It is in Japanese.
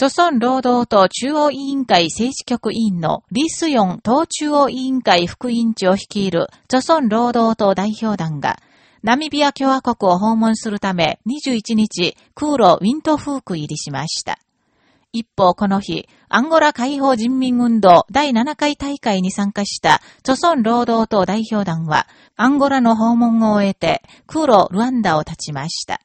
朝鮮労働党中央委員会政治局委員のリスヨン党中央委員会副委員長を率いる朝鮮労働党代表団が、ナミビア共和国を訪問するため21日、空路ウィントフーク入りしました。一方、この日、アンゴラ解放人民運動第7回大会に参加した、著村労働党代表団は、アンゴラの訪問を終えて、空路ルワンダを立ちました。